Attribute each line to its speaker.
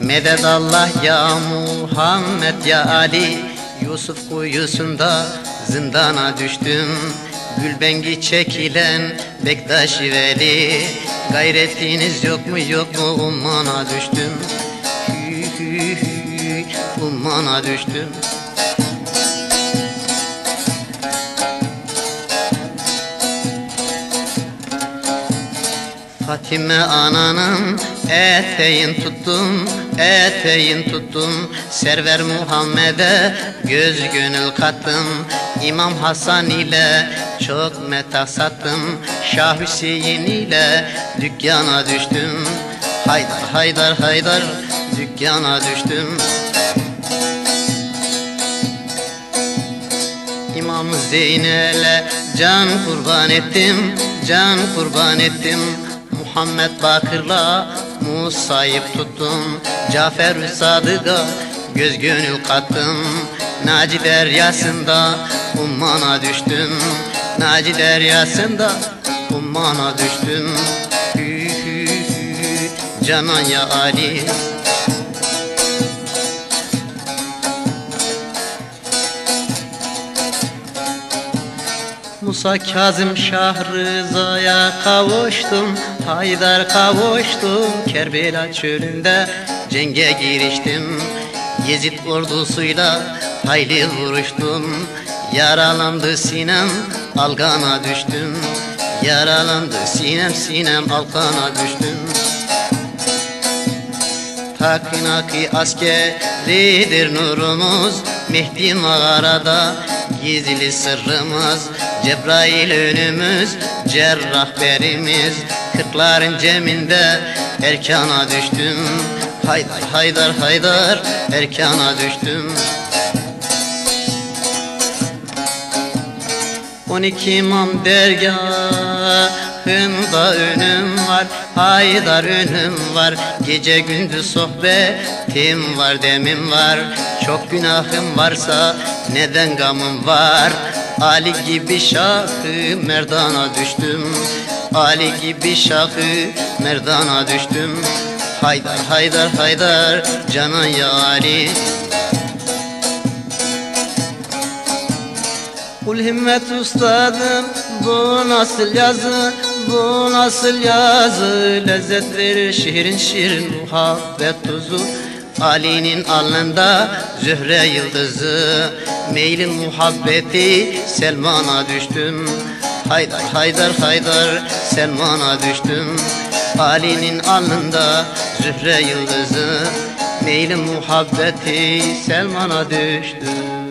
Speaker 1: Evedallah ya Muhammed ya Ali. Yusuf kuyusunda zindana düştüm. Gülbengi çekilen Bektaş Veli. Gayretiniz yok mu yok mu? Ummana düştüm. Ummana düştüm. Fatime ananın eteğin tuttum, eteğin tuttum Server Muhammed'e göz gönül kattım. İmam Hasan ile çok meta sattım Şah Hüseyin ile dükkana düştüm. Haydar haydar haydar dükkana düştüm. İmam Zeynel'e can kurban ettim, can kurban ettim. Muhammed Bakır'la Musa'yı tuttum? Cafer Sadık'a göz gönül kattım. Naci deryasında ummana düştüm. Naci deryasında ummana düştüm. Hü hü hü canan ya Ali Musa Kazım Şah Rıza'ya kavuştum Haydar kavuştum Kerbela çölünde cenge giriştim. Yezid ordusuyla hayli vuruştum Yaralandı sinem algana düştüm. Yaralandı sinem sinem algana düştüm. Takinaki askeridir nurumuz Mehdi mağarada gizli sırrımız Cebrail önümüz, cerrah berimiz. Kırkların ceminde erkana düştüm. Haydar haydar haydar erkana düştüm. On iki imam dergahında önüm var Haydar önüm var. Gece gündüz sohbetim var demim var. Çok günahım varsa neden gamım var Ali gibi şahı merdana düştüm. Ali gibi şahı merdana düştüm. Haydar haydar haydar canan ya Ali Kul himmet ustadım bu nasıl yazı? Bu nasıl yazı? Lezzet verir şiirin şiirin muhabbet tuzu Ali'nin alnında zühre yıldızı. Meylin muhabbeti Selman'a düştüm. Haydar haydar haydar Selman'a düştüm. Ali'nin alnında zühre yıldızı. Meylin muhabbeti Selman'a düştüm